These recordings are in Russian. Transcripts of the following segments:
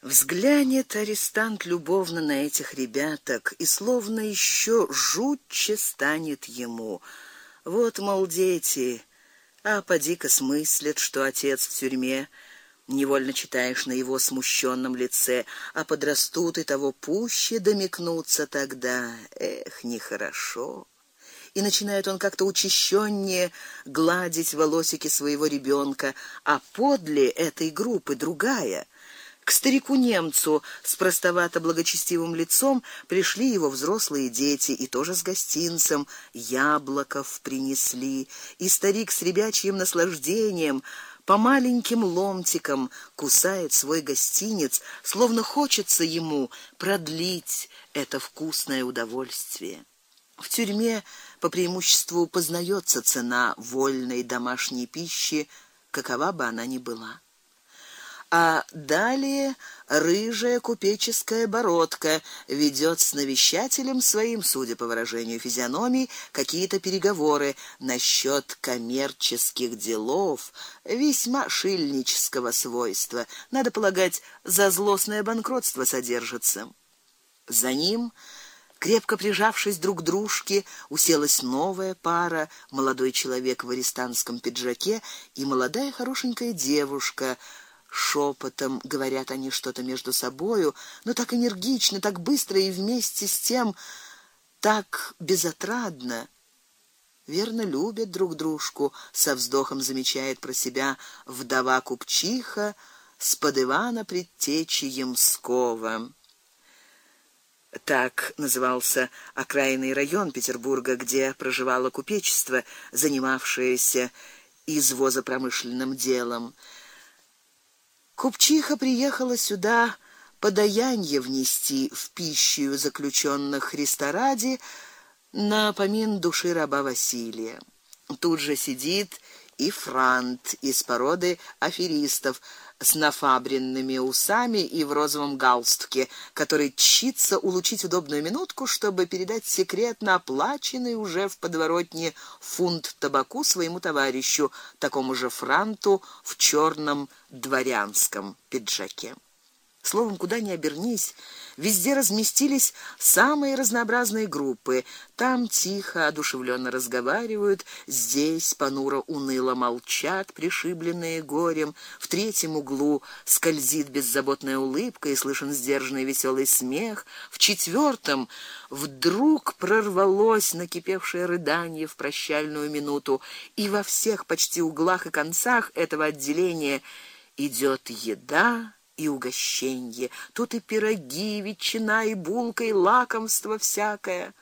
Взглянет арестант любовно на этих ребяток, и словно еще жутче станет ему. Вот мол дети, а поди-ка смыслят, что отец в тюрьме. Невольно читаешь на его смущенном лице, а подрастут и того пуще домикнутся тогда. Эх, нехорошо и начинает он как-то учащённее гладить волосики своего ребенка, а подле этой группы другая к старику немцу с простовато благочестивым лицом пришли его взрослые дети и тоже с гостинцем, яблоков принесли, и старик с ребячьим наслаждением по маленьким ломтикам кусает свой гостинец, словно хочется ему продлить это вкусное удовольствие. В тюрьме по преимуществу познается цена вольной домашней пищи, какова бы она ни была а далее рыжая купеческая бородка ведет с навещателем своим, судя по выражению физиономии, какие-то переговоры насчет коммерческих делов весьма шильнического свойства. Надо полагать, за злостное банкротство содержится. За ним Крепко прижавшись друг к дружке, уселась новая пара: молодой человек в арестантском пиджаке и молодая хорошенькая девушка Шепотом говорят они что-то между собою, но так энергично, так быстро и вместе с тем так безотрадно. Верно любят друг дружку, со вздохом замечает про себя вдова купчиха с под Ивана предтечи Ямского. Так назывался окраинный район Петербурга, где проживало купечество, занимавшееся извозопромышленным делом. Купчиха приехала сюда подаяние внести в пищу заключенных Христа ради на помин души раба Василия. Тут же сидит и франт из породы аферистов с нафабренными усами и в розовом галстуке, который чится улучить удобную минутку, чтобы передать секретно оплаченный уже в подворотне фунт табаку своему товарищу, такому же франту в черном дворянском пиджаке. Словом, куда ни обернись, Везде разместились самые разнообразные группы. Там тихо, одушевленно разговаривают, здесь понуро уныло молчат, пришибленные горем. В третьем углу скользит беззаботная улыбка и слышен сдержанный веселый смех. В четвертом вдруг прорвалось накипевшее рыдание в прощальную минуту, и во всех почти углах и концах этого отделения идет еда и угощенье, тут и пироги, ветчина и булка и лакомство всякое.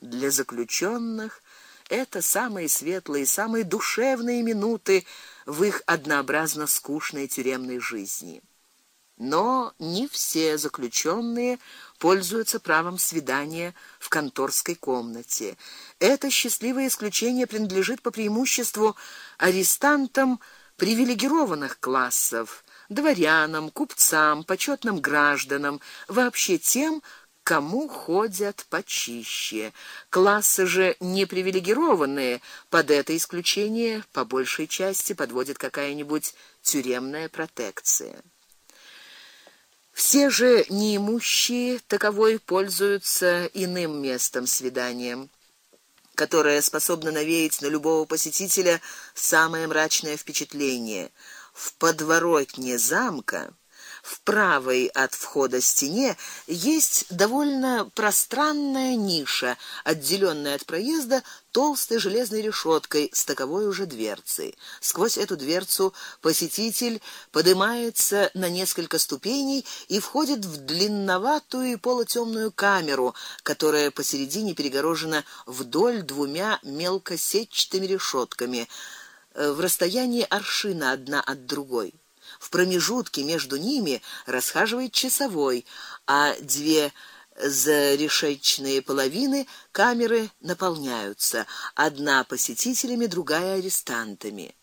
Для заключенных это самые светлые, самые душевные минуты в их однообразно скучной тюремной жизни. Но не все заключенные пользуются правом свидания в конторской комнате. Это счастливое исключение принадлежит по преимуществу арестантам привилегированных классов дворянам, купцам, почетным гражданам, вообще тем, кому ходят почище. Классы же непривилегированные под это исключение по большей части подводит какая-нибудь тюремная протекция. Все же неимущие таковой пользуются иным местом свиданием, которое способно навеять на любого посетителя самое мрачное впечатление в подворотне замка в правой от входа стене есть довольно пространная ниша, отделённая от проезда толстой железной решёткой с таковой уже дверцей. Сквозь эту дверцу посетитель поднимается на несколько ступеней и входит в длинноватую и полутемную камеру, которая посередине перегорожена вдоль двумя мелкосетчатыми решётками Э, в расстоянии аршина одна от другой. В промежутке между ними расхаживает часовой, а две зарешечные половины камеры наполняются, одна посетителями, другая арестантами.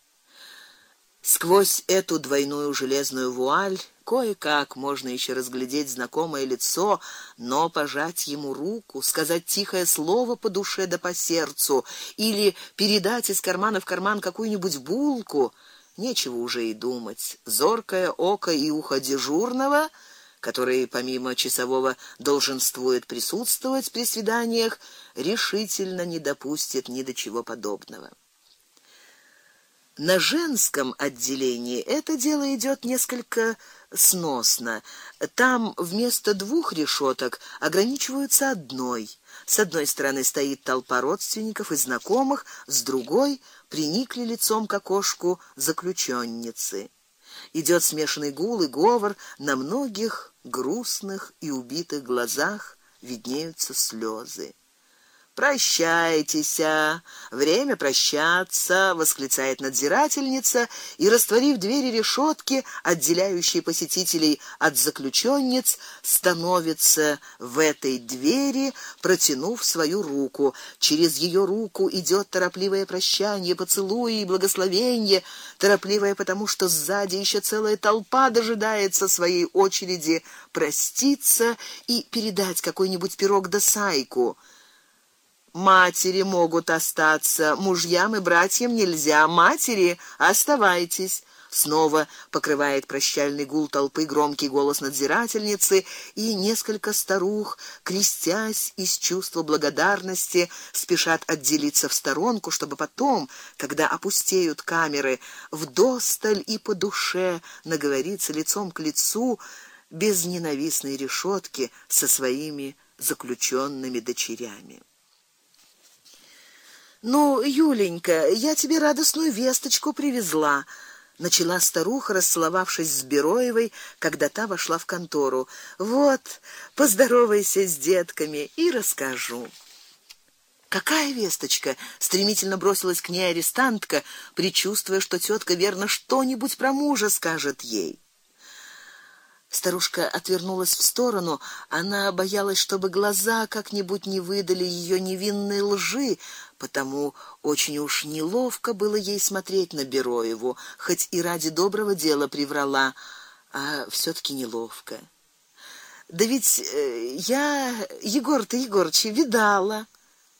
Сквозь эту двойную железную вуаль кое-как можно еще разглядеть знакомое лицо, но пожать ему руку, сказать тихое слово по душе да по сердцу или передать из кармана в карман какую-нибудь булку, нечего уже и думать. Зоркое око и ухо дежурного который помимо часового долженствует присутствовать при свиданиях, решительно не допустит ни до чего подобного. На женском отделении это дело идет несколько сносно. Там вместо двух решеток ограничиваются одной. С одной стороны стоит толпа родственников и знакомых, с другой приникли лицом к окошку заключенницы. Идет смешанный гул и говор, на многих грустных и убитых глазах виднеются слезы. Прощайтесь, время прощаться, восклицает надзирательница и растворив двери решетки, отделяющие посетителей от заключенниц, становится в этой двери, протянув свою руку. Через ее руку идет торопливое прощание, поцелуи и благословение, торопливое потому, что сзади еще целая толпа дожидается своей очереди проститься и передать какой-нибудь пирог да сайку. Матери могут остаться, мужьям и братьям нельзя. Матери, оставайтесь. Снова покрывает прощальный гул толпы громкий голос надзирательницы, и несколько старух, крестясь из чувства благодарности, спешат отделиться в сторонку, чтобы потом, когда опустеют камеры, в досталь и по душе наговориться лицом к лицу без ненавистной решетки со своими заключенными дочерями. Ну, Юленька, я тебе радостную весточку привезла, начала старуха, расцеловавшись с Бероевой, когда та вошла в контору. Вот, поздоровайся с детками и расскажу. Какая весточка? стремительно бросилась к ней арестантка, предчувствуя, что тетка верно что-нибудь про мужа скажет ей. Старушка отвернулась в сторону, она боялась, чтобы глаза как-нибудь не выдали ее невинной лжи, потому очень уж неловко было ей смотреть на Бероеву, хоть и ради доброго дела приврала, а все таки неловко. Да ведь э, я Егор-то Егорча видала,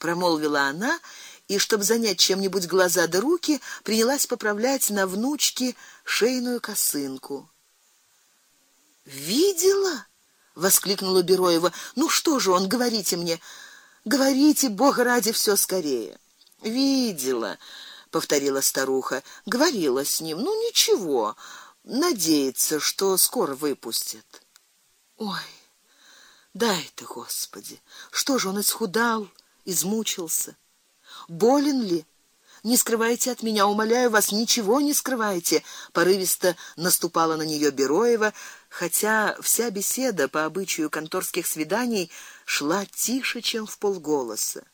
промолвила она, и чтобы занять чем-нибудь глаза да руки, принялась поправлять на внучке шейную косынку. Видела? воскликнула Бероева. Ну что же он, говорите мне. Говорите, Бог ради все скорее. Видела, повторила старуха. Говорила с ним. Ну ничего. Надеется, что скоро выпустят. Ой. Дай ты, Господи. Что же он исхудал, измучился? Болен ли? Не скрывайте от меня, умоляю вас, ничего не скрывайте, порывисто наступала на нее Бероева, хотя вся беседа по обычаю конторских свиданий шла тише, чем в полголоса.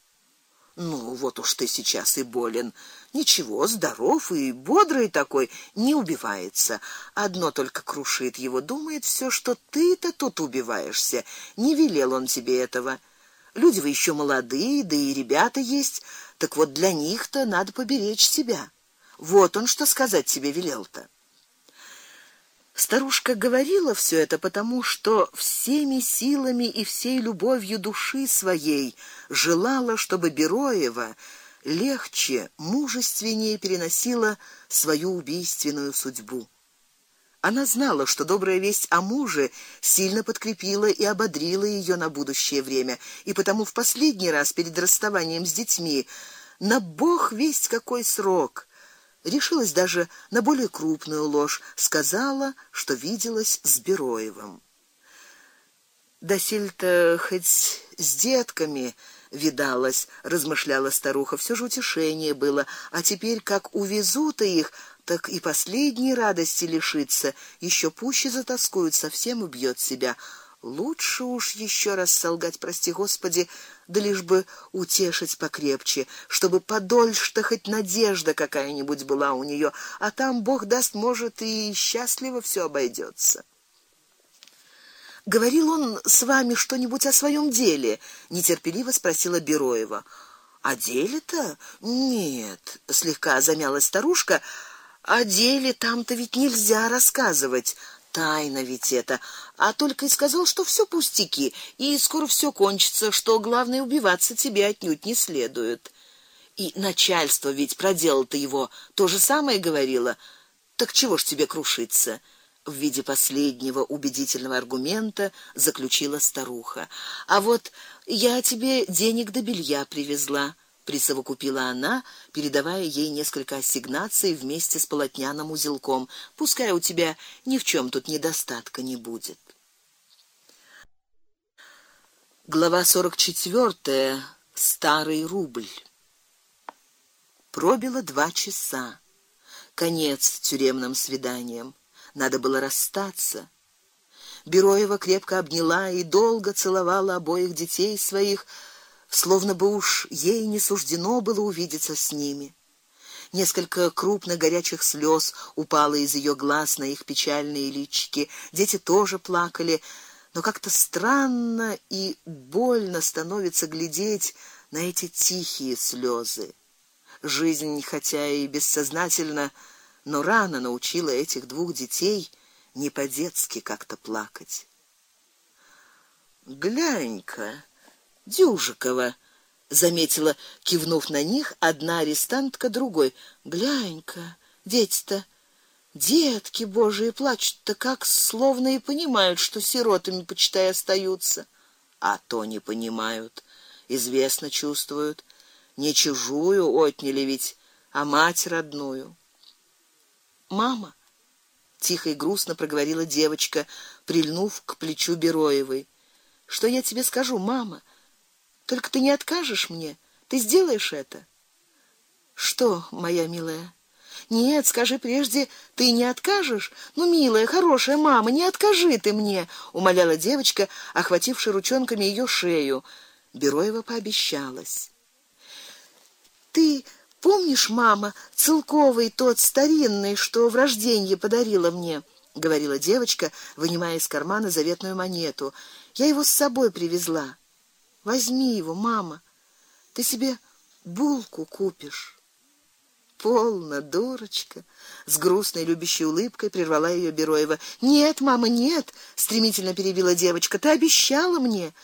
Ну, вот уж ты сейчас и болен. Ничего, здоров и бодрый такой, не убивается. Одно только крушит его, думает все, что ты-то тут убиваешься. Не велел он тебе этого. Люди вы еще молодые, да и ребята есть. Так вот для них-то надо поберечь себя. Вот он что сказать тебе велел-то. Старушка говорила все это потому, что всеми силами и всей любовью души своей желала, чтобы Бероева легче, мужественнее переносила свою убийственную судьбу. Она знала, что добрая весть о муже сильно подкрепила и ободрила ее на будущее время, и потому в последний раз перед расставанием с детьми на бог весть какой срок решилась даже на более крупную ложь, сказала, что виделась с Бероевым. Досильто хоть с детками видалась, размышляла старуха, все же утешение было, а теперь как увезут их, так и последней радости лишиться, еще пуще затаскует, совсем убьет себя. Лучше уж еще раз солгать, прости Господи, да лишь бы утешить покрепче, чтобы подольше-то хоть надежда какая-нибудь была у нее, а там Бог даст, может, и счастливо все обойдется. Говорил он с вами что-нибудь о своем деле? нетерпеливо спросила Бероева. О деле-то? Нет, слегка замялась старушка. О деле там-то ведь нельзя рассказывать. Тайна ведь это. А только и сказал, что все пустяки, и скоро все кончится, что главное убиваться тебе отнюдь не следует. И начальство ведь проделало-то его то же самое говорило. Так чего ж тебе крушиться? в виде последнего убедительного аргумента заключила старуха. А вот я тебе денег до белья привезла, присовокупила она, передавая ей несколько ассигнаций вместе с полотняным узелком. Пускай у тебя ни в чем тут недостатка не будет. Глава 44. Старый рубль. Пробило два часа. Конец тюремным свиданиям надо было расстаться. Бероева крепко обняла и долго целовала обоих детей своих, словно бы уж ей не суждено было увидеться с ними. Несколько крупных горячих слез упало из ее глаз на их печальные личики. Дети тоже плакали, но как-то странно и больно становится глядеть на эти тихие слезы. Жизнь, хотя и бессознательно но рано научила этих двух детей не по-детски как-то плакать. Глянь-ка, Дюжикова, заметила, кивнув на них, одна арестантка другой. Глянь-ка, дети-то Детки божьи плачут-то как словно и понимают, что сиротами почитай остаются, а то не понимают, известно чувствуют, не чужую отняли ведь, а мать родную. Мама, тихо и грустно проговорила девочка, прильнув к плечу Бероевой. Что я тебе скажу, мама? Только ты не откажешь мне. Ты сделаешь это? Что, моя милая? Нет, скажи прежде, ты не откажешь? Ну, милая, хорошая мама, не откажи ты мне, умоляла девочка, охватившая ручонками ее шею. Бероева пообещалась. Ты Помнишь, мама, целковый тот старинный, что в рожденье подарила мне, говорила девочка, вынимая из кармана заветную монету. Я его с собой привезла. Возьми его, мама. Ты себе булку купишь. Полна, дурочка, с грустной любящей улыбкой прервала ее Бероева. Нет, мама, нет, стремительно перебила девочка. Ты обещала мне,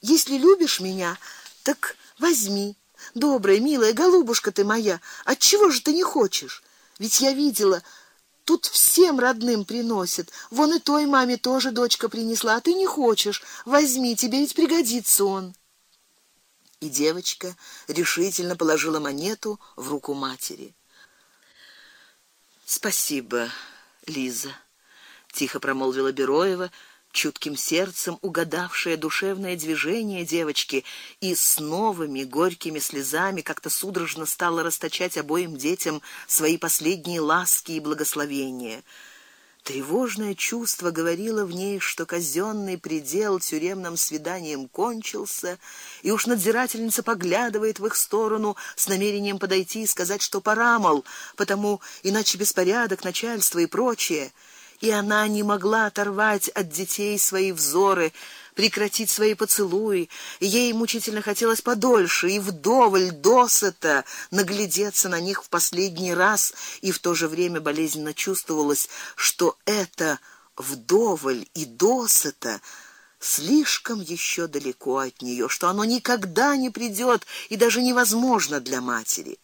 если любишь меня, так возьми. Добрая, милая голубушка ты моя, от чего же ты не хочешь? Ведь я видела, тут всем родным приносят. Вон и той маме тоже дочка принесла, а ты не хочешь. Возьми, тебе ведь пригодится он. И девочка решительно положила монету в руку матери. Спасибо, Лиза, тихо промолвила Бероева чутким сердцем угадавшая душевное движение девочки и с новыми горькими слезами как-то судорожно стала расточать обоим детям свои последние ласки и благословения. Тревожное чувство говорило в ней, что казённый предел тюремным свиданием кончился, и уж надзирательница поглядывает в их сторону с намерением подойти и сказать, что пора, мол, потому иначе беспорядок, начальство и прочее. И она не могла оторвать от детей свои взоры, прекратить свои поцелуи. Ей мучительно хотелось подольше и вдоволь досыта наглядеться на них в последний раз, и в то же время болезненно чувствовалось, что это вдоволь и досыта слишком еще далеко от нее, что оно никогда не придет и даже невозможно для матери.